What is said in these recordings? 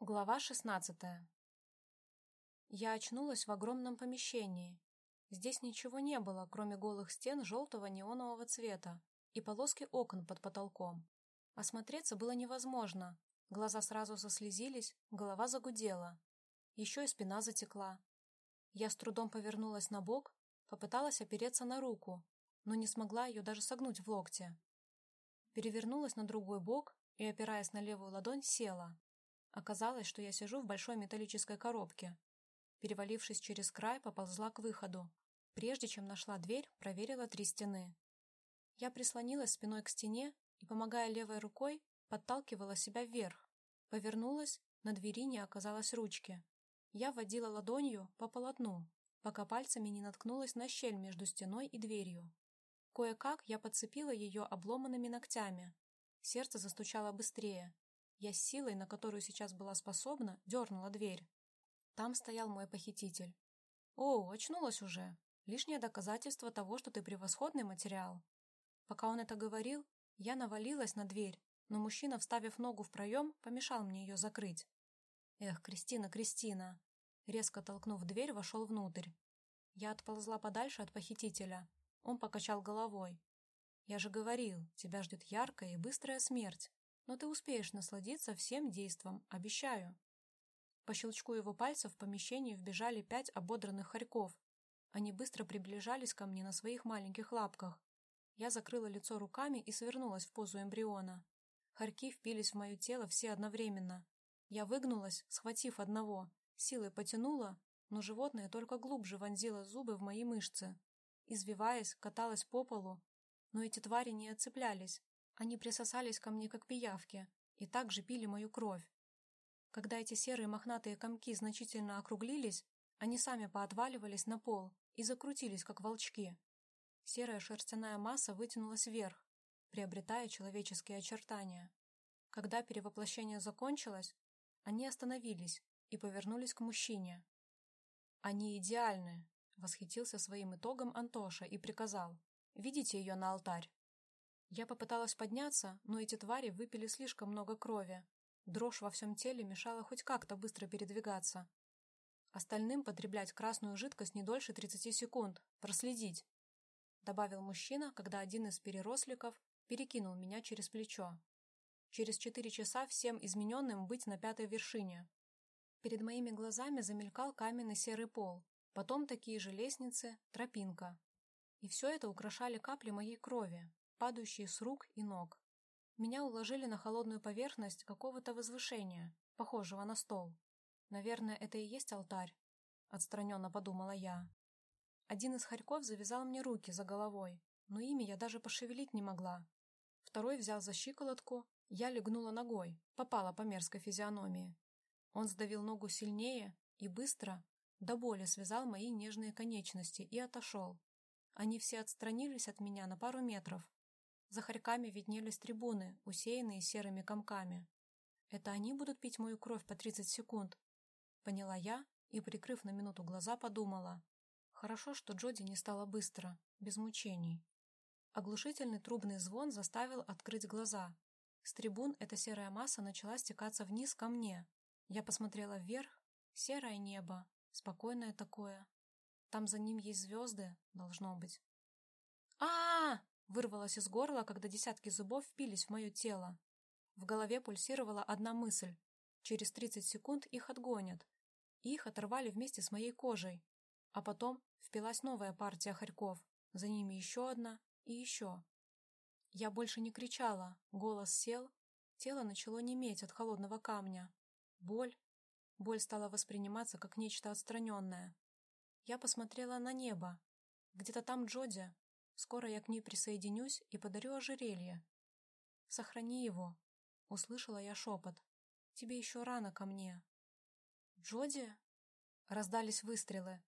Глава шестнадцатая. Я очнулась в огромном помещении. Здесь ничего не было, кроме голых стен желтого неонового цвета и полоски окон под потолком. Осмотреться было невозможно. Глаза сразу заслезились, голова загудела. Еще и спина затекла. Я с трудом повернулась на бок, попыталась опереться на руку, но не смогла ее даже согнуть в локте. Перевернулась на другой бок и, опираясь на левую ладонь, села. Оказалось, что я сижу в большой металлической коробке. Перевалившись через край, поползла к выходу. Прежде чем нашла дверь, проверила три стены. Я прислонилась спиной к стене и, помогая левой рукой, подталкивала себя вверх. Повернулась, на двери не оказалось ручки. Я водила ладонью по полотну, пока пальцами не наткнулась на щель между стеной и дверью. Кое-как я подцепила ее обломанными ногтями. Сердце застучало быстрее. Я с силой, на которую сейчас была способна, дернула дверь. Там стоял мой похититель. «О, очнулась уже. Лишнее доказательство того, что ты превосходный материал». Пока он это говорил, я навалилась на дверь, но мужчина, вставив ногу в проем, помешал мне ее закрыть. «Эх, Кристина, Кристина!» Резко толкнув дверь, вошел внутрь. Я отползла подальше от похитителя. Он покачал головой. «Я же говорил, тебя ждет яркая и быстрая смерть но ты успеешь насладиться всем действом, обещаю. По щелчку его пальцев в помещение вбежали пять ободранных хорьков. Они быстро приближались ко мне на своих маленьких лапках. Я закрыла лицо руками и свернулась в позу эмбриона. Хорьки впились в мое тело все одновременно. Я выгнулась, схватив одного, силой потянула, но животное только глубже вонзило зубы в мои мышцы. Извиваясь, каталась по полу, но эти твари не отцеплялись, они присосались ко мне как пиявки и также пили мою кровь. Когда эти серые мохнатые комки значительно округлились, они сами поотваливались на пол и закрутились, как волчки. Серая шерстяная масса вытянулась вверх, приобретая человеческие очертания. Когда перевоплощение закончилось, они остановились и повернулись к мужчине. «Они идеальны», — восхитился своим итогом Антоша и приказал. «Видите ее на алтарь?» Я попыталась подняться, но эти твари выпили слишком много крови. Дрожь во всем теле мешала хоть как-то быстро передвигаться. Остальным потреблять красную жидкость не дольше 30 секунд. Проследить. Добавил мужчина, когда один из переросликов перекинул меня через плечо. Через четыре часа всем измененным быть на пятой вершине. Перед моими глазами замелькал каменный серый пол, потом такие же лестницы, тропинка. И все это украшали капли моей крови, падающие с рук и ног. Меня уложили на холодную поверхность какого-то возвышения, похожего на стол. Наверное, это и есть алтарь, отстраненно подумала я. Один из хорьков завязал мне руки за головой, но ими я даже пошевелить не могла. Второй взял за щиколотку, я легнула ногой, попала по мерзкой физиономии. Он сдавил ногу сильнее и быстро, до боли связал мои нежные конечности и отошел. Они все отстранились от меня на пару метров, за хорьками виднелись трибуны, усеянные серыми комками. Это они будут пить мою кровь по 30 секунд? Поняла я и, прикрыв на минуту глаза, подумала. Хорошо, что Джоди не стало быстро, без мучений. Оглушительный трубный звон заставил открыть глаза. С трибун эта серая масса начала стекаться вниз ко мне. Я посмотрела вверх. Серое небо, спокойное такое. Там за ним есть звезды, должно быть. Вырвалось из горла, когда десятки зубов впились в мое тело. В голове пульсировала одна мысль. Через 30 секунд их отгонят. Их оторвали вместе с моей кожей. А потом впилась новая партия хорьков. За ними еще одна и еще. Я больше не кричала. Голос сел. Тело начало неметь от холодного камня. Боль. Боль стала восприниматься как нечто отстраненное. Я посмотрела на небо. Где-то там Джоди, Скоро я к ней присоединюсь и подарю ожерелье. Сохрани его, — услышала я шепот. Тебе еще рано ко мне. Джоди? Раздались выстрелы.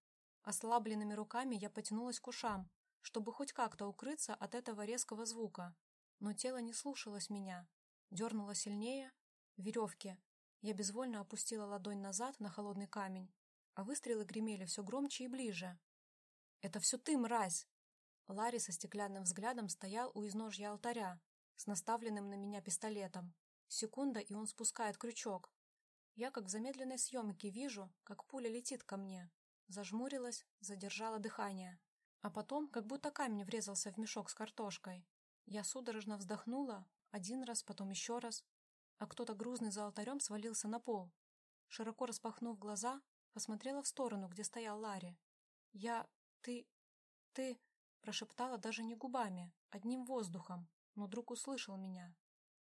Ослабленными руками я потянулась к ушам, чтобы хоть как-то укрыться от этого резкого звука. Но тело не слушалось меня. Дернуло сильнее. Веревки. Я безвольно опустила ладонь назад на холодный камень, а выстрелы гремели все громче и ближе. «Это все ты, мразь!» Ларри со стеклянным взглядом стоял у изножья алтаря с наставленным на меня пистолетом. Секунда, и он спускает крючок. Я, как в замедленной съемке, вижу, как пуля летит ко мне. Зажмурилась, задержала дыхание. А потом, как будто камень врезался в мешок с картошкой. Я судорожно вздохнула, один раз, потом еще раз, а кто-то грузный за алтарем свалился на пол. Широко распахнув глаза, посмотрела в сторону, где стоял Ларри. «Я... ты... ты...» прошептала даже не губами, одним воздухом, но друг услышал меня.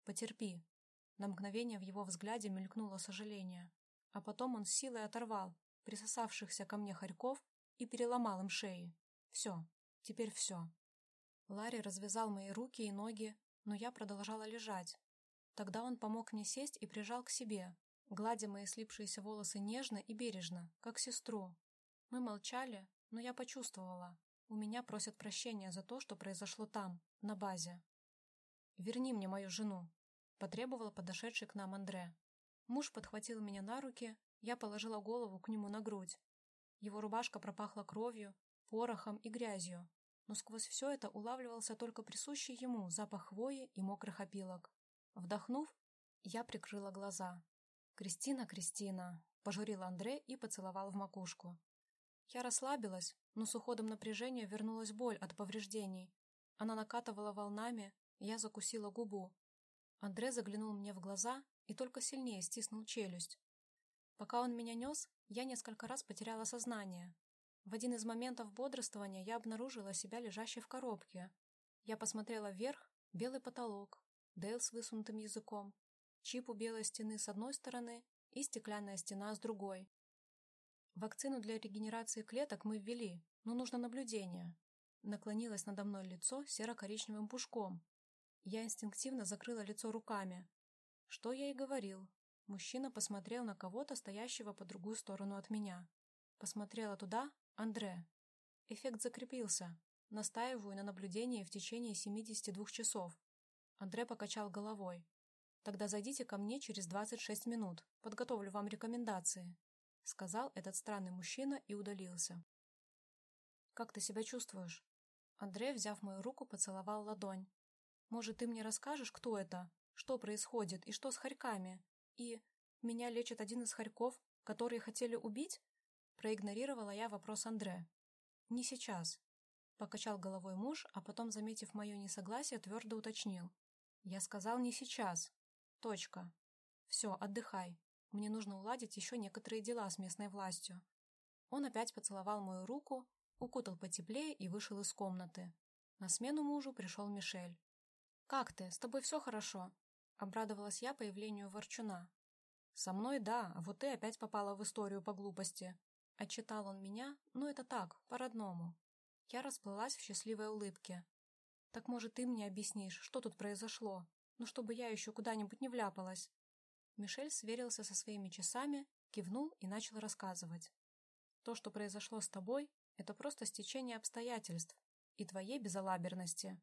«Потерпи». На мгновение в его взгляде мелькнуло сожаление, а потом он силой оторвал присосавшихся ко мне хорьков и переломал им шеи. Все, теперь все. Ларри развязал мои руки и ноги, но я продолжала лежать. Тогда он помог мне сесть и прижал к себе, гладя мои слипшиеся волосы нежно и бережно, как сестру. Мы молчали, но я почувствовала. У меня просят прощения за то, что произошло там, на базе. «Верни мне мою жену», — потребовал подошедший к нам Андре. Муж подхватил меня на руки, я положила голову к нему на грудь. Его рубашка пропахла кровью, порохом и грязью, но сквозь все это улавливался только присущий ему запах хвои и мокрых опилок. Вдохнув, я прикрыла глаза. «Кристина, Кристина!» — пожурил Андре и поцеловал в макушку. Я расслабилась, но с уходом напряжения вернулась боль от повреждений. Она накатывала волнами, я закусила губу. Андре заглянул мне в глаза и только сильнее стиснул челюсть. Пока он меня нес, я несколько раз потеряла сознание, в один из моментов бодрствования я обнаружила себя лежащей в коробке. Я посмотрела вверх, белый потолок, Дейл с высунутым языком, чип у белой стены с одной стороны и стеклянная стена с другой. Вакцину для регенерации клеток мы ввели, но нужно наблюдение. Наклонилось надо мной лицо серо-коричневым пушком. Я инстинктивно закрыла лицо руками. Что я и говорил. Мужчина посмотрел на кого-то, стоящего по другую сторону от меня. Посмотрела туда, Андре. Эффект закрепился. Настаиваю на наблюдении в течение 72 часов. Андре покачал головой. Тогда зайдите ко мне через 26 минут. Подготовлю вам рекомендации. Сказал этот странный мужчина и удалился. Как ты себя чувствуешь? Андрей, взяв мою руку, поцеловал ладонь. Может, ты мне расскажешь, кто это? Что происходит и что с хорьками? И меня лечит один из хорьков, которые хотели убить? Проигнорировала я вопрос Андре. «Не сейчас», — покачал головой муж, а потом, заметив мое несогласие, твердо уточнил. «Я сказал не сейчас. Точка. Все, отдыхай. Мне нужно уладить еще некоторые дела с местной властью». Он опять поцеловал мою руку, укутал потеплее и вышел из комнаты. На смену мужу пришел Мишель. «Как ты? С тобой все хорошо?» Обрадовалась я появлению ворчуна. «Со мной да, а вот ты опять попала в историю по глупости», Отчитал он меня, но это так, по-родному. Я расплылась в счастливой улыбке. «Так, может, ты мне объяснишь, что тут произошло? Ну, чтобы я еще куда-нибудь не вляпалась». Мишель сверился со своими часами, кивнул и начал рассказывать. «То, что произошло с тобой, это просто стечение обстоятельств и твоей безалаберности».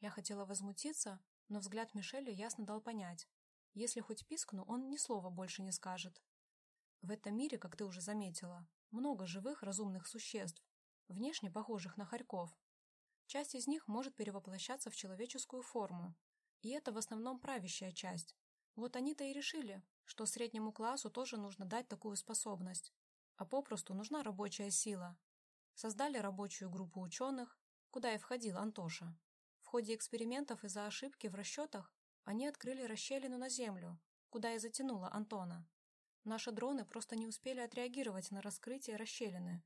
Я хотела возмутиться, но взгляд Мишеля ясно дал понять. Если хоть пискну, он ни слова больше не скажет. В этом мире, как ты уже заметила, много живых разумных существ, внешне похожих на хорьков. Часть из них может перевоплощаться в человеческую форму, и это в основном правящая часть. Вот они-то и решили, что среднему классу тоже нужно дать такую способность, а попросту нужна рабочая сила. Создали рабочую группу ученых, куда и входил Антоша. В ходе экспериментов из-за ошибки в расчетах они открыли расщелину на Землю, куда и затянуло Антона. Наши дроны просто не успели отреагировать на раскрытие расщелины.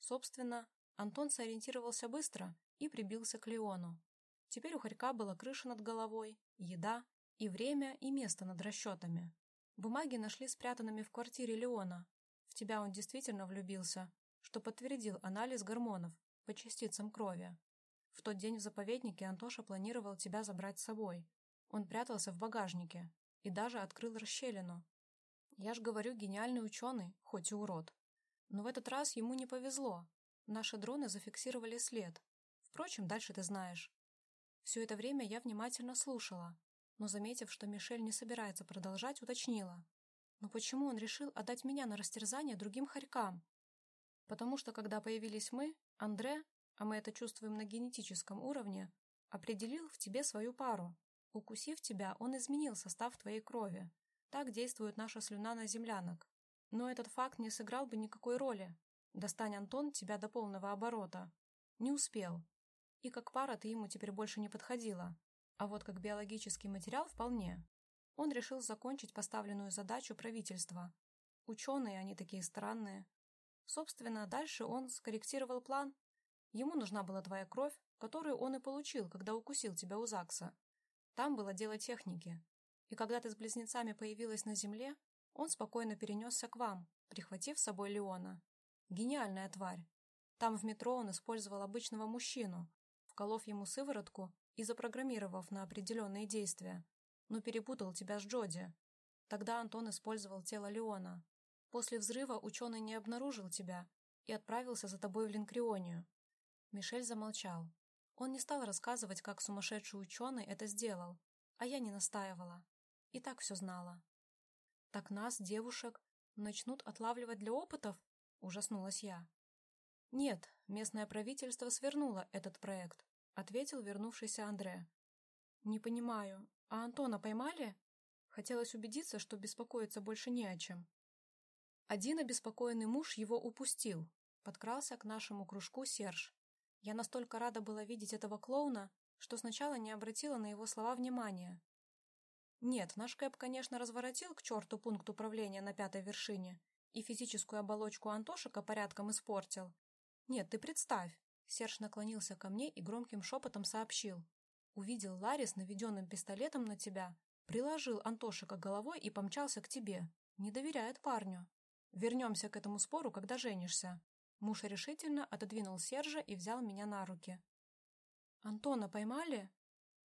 Собственно, Антон сориентировался быстро и прибился к Леону. Теперь у Харька была крыша над головой, еда и время и место над расчетами. Бумаги нашли спрятанными в квартире Леона. В тебя он действительно влюбился, что подтвердил анализ гормонов по частицам крови. В тот день в заповеднике Антоша планировал тебя забрать с собой. Он прятался в багажнике и даже открыл расщелину, я ж говорю, гениальный ученый, хоть и урод. Но в этот раз ему не повезло. Наши дроны зафиксировали след. Впрочем, дальше ты знаешь. Все это время я внимательно слушала, но, заметив, что Мишель не собирается продолжать, уточнила. Но почему он решил отдать меня на растерзание другим хорькам? Потому что, когда появились мы, Андре, а мы это чувствуем на генетическом уровне, определил в тебе свою пару. Укусив тебя, он изменил состав твоей крови, Так действует наша слюна на землянок. Но этот факт не сыграл бы никакой роли. Достань Антон тебя до полного оборота. Не успел. И как пара ты ему теперь больше не подходила. А вот как биологический материал вполне. Он решил закончить поставленную задачу правительства. Ученые, они такие странные. Собственно, дальше он скорректировал план. Ему нужна была твоя кровь, которую он и получил, когда укусил тебя у ЗАГСа. Там было дело техники. И когда ты с близнецами появилась на Земле, он спокойно перенесся к вам, прихватив с собой Леона. Гениальная тварь. Там в метро он использовал обычного мужчину, вколов ему сыворотку и запрограммировав на определенные действия, но перепутал тебя с Джоди. Тогда Антон использовал тело Леона. После взрыва ученый не обнаружил тебя и отправился за тобой в Линкрионию. Мишель замолчал. Он не стал рассказывать, как сумасшедший ученый это сделал, а я не настаивала. И так все знала. «Так нас, девушек, начнут отлавливать для опытов?» – ужаснулась я. «Нет, местное правительство свернуло этот проект», – ответил вернувшийся Андре. «Не понимаю, а Антона поймали?» Хотелось убедиться, что беспокоиться больше не о чем. Один обеспокоенный муж его упустил. Подкрался к нашему кружку Серж. Я настолько рада была видеть этого клоуна, что сначала не обратила на его слова внимания. Нет, наш Кэп, конечно, разворотил к черту пункт управления на пятой вершине и физическую оболочку Антошика порядком испортил. Нет, ты представь. Серж наклонился ко мне и громким шепотом сообщил. Увидел Ларри с наведенным пистолетом на тебя, приложил Антошика головой и помчался к тебе. Не доверяет парню. Вернемся к этому спору, когда женишься. Муж решительно отодвинул Сержа и взял меня на руки. «Антона поймали?»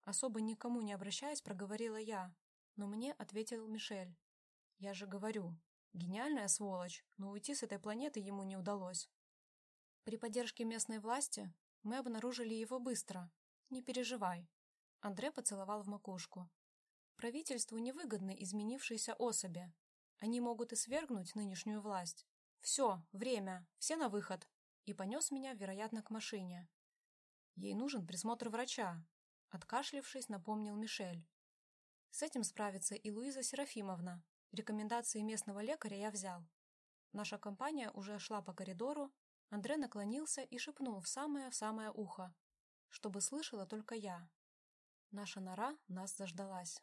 Особо никому не обращаясь, проговорила я, но мне ответил Мишель. «Я же говорю, гениальная сволочь, но уйти с этой планеты ему не удалось. При поддержке местной власти мы обнаружили его быстро. Не переживай». Андре поцеловал в макушку. Правительству невыгодны изменившиеся особи. Они могут и свергнуть нынешнюю власть. Все, время, все на выход. И понес меня, вероятно, к машине. Ей нужен присмотр врача, Откашлившись, напомнил Мишель. С этим справится и Луиза Серафимовна. Рекомендации местного лекаря я взял. Наша компания уже шла по коридору, Андре наклонился и шепнул в самое-в самое ухо, чтобы слышала только я. Наша нора нас заждалась.